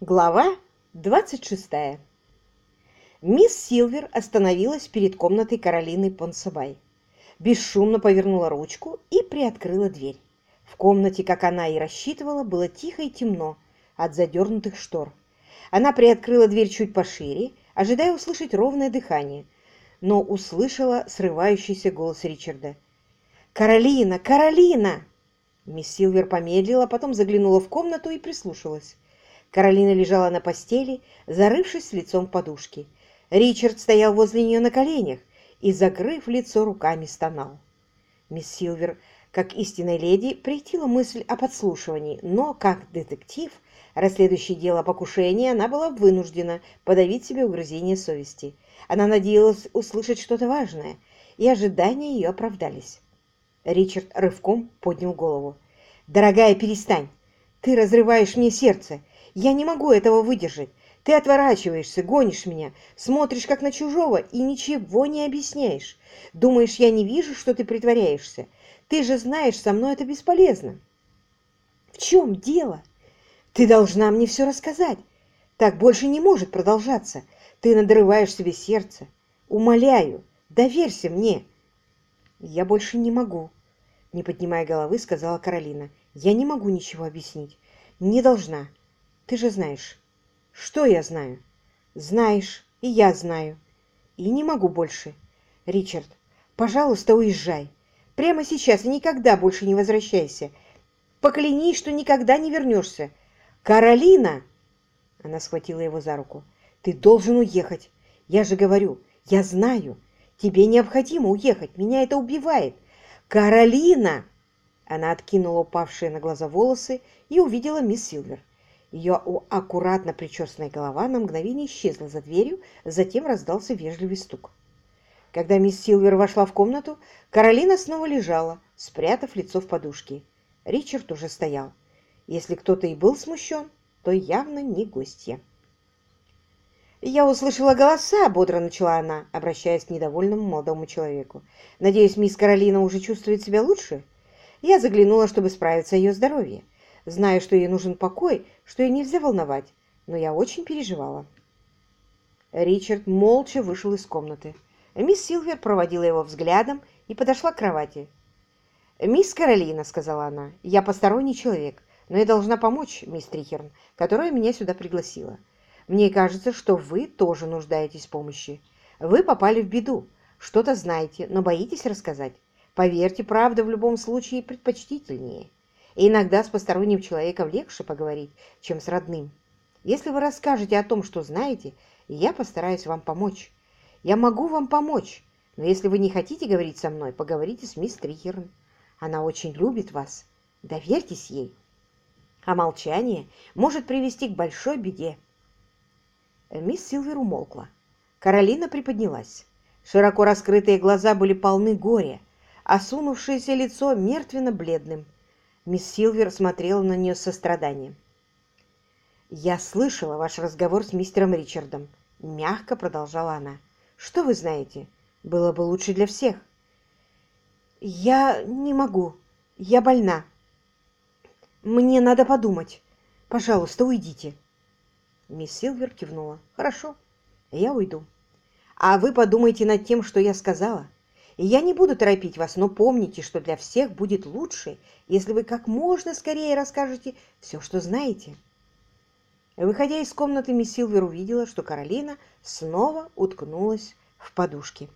Глава 26. Мисс Силвер остановилась перед комнатой Каролины Понсабай. Бесшумно повернула ручку и приоткрыла дверь. В комнате, как она и рассчитывала, было тихо и темно от задернутых штор. Она приоткрыла дверь чуть пошире, ожидая услышать ровное дыхание, но услышала срывающийся голос Ричарда. «Каролина! Каролина!» Мисс Силвер помедлила, потом заглянула в комнату и прислушалась. Каролина лежала на постели, зарывшись лицом в подушки. Ричард стоял возле нее на коленях и, закрыв лицо руками, стонал. Мисс Силвер, как истинная леди, притила мысль о подслушивании, но, как детектив, расследующий дело о покушении, она была вынуждена подавить себе угрызение совести. Она надеялась услышать что-то важное, и ожидания ее оправдались. Ричард рывком поднял голову. «Дорогая, перестань! Ты разрываешь мне сердце! Я не могу этого выдержать. Ты отворачиваешься, гонишь меня, смотришь как на чужого и ничего не объясняешь. Думаешь, я не вижу, что ты притворяешься? Ты же знаешь, со мной это бесполезно. В чем дело? Ты должна мне все рассказать. Так больше не может продолжаться. Ты надрываешь себе сердце. Умоляю, доверься мне. Я больше не могу, не поднимая головы, сказала Каролина. Я не могу ничего объяснить. Не должна. Ты же знаешь. Что я знаю? Знаешь, и я знаю. И не могу больше. Ричард, пожалуйста, уезжай. Прямо сейчас и никогда больше не возвращайся. Поклянись, что никогда не вернешься. Каролина! Она схватила его за руку. Ты должен уехать. Я же говорю, я знаю. Тебе необходимо уехать. Меня это убивает. Каролина! Она откинула упавшие на глаза волосы и увидела мисс Силвер. Ее аккуратно причесанная голова на мгновение исчезла за дверью, затем раздался вежливый стук. Когда мисс Силвер вошла в комнату, Каролина снова лежала, спрятав лицо в подушке. Ричард уже стоял. Если кто-то и был смущен, то явно не гостья. «Я услышала голоса», — бодро начала она, обращаясь к недовольному молодому человеку. «Надеюсь, мисс Каролина уже чувствует себя лучше?» Я заглянула, чтобы справиться о ее здоровье. Знаю, что ей нужен покой, что ее нельзя волновать, но я очень переживала. Ричард молча вышел из комнаты. Мисс Силвер проводила его взглядом и подошла к кровати. «Мисс Каролина», — сказала она, — «я посторонний человек, но я должна помочь мисс Трихерн, которая меня сюда пригласила. Мне кажется, что вы тоже нуждаетесь в помощи. Вы попали в беду, что-то знаете, но боитесь рассказать. Поверьте, правда в любом случае предпочтительнее. И иногда с посторонним человеком легче поговорить, чем с родным. Если вы расскажете о том, что знаете, я постараюсь вам помочь. Я могу вам помочь, но если вы не хотите говорить со мной, поговорите с мисс Трихерн. Она очень любит вас. Доверьтесь ей. А молчание может привести к большой беде. Мисс Силвер умолкла. Каролина приподнялась. Широко раскрытые глаза были полны горя, осунувшееся лицо мертвенно-бледным. Мисс Силвер смотрела на нее с состраданием. «Я слышала ваш разговор с мистером Ричардом», — мягко продолжала она. «Что вы знаете? Было бы лучше для всех». «Я не могу. Я больна. Мне надо подумать. Пожалуйста, уйдите». Мисс Силвер кивнула. «Хорошо, я уйду. А вы подумайте над тем, что я сказала. Я не буду торопить вас, но помните, что для всех будет лучше, если вы как можно скорее расскажете все, что знаете. Выходя из комнаты, мисс Силвер увидела, что Каролина снова уткнулась в подушки.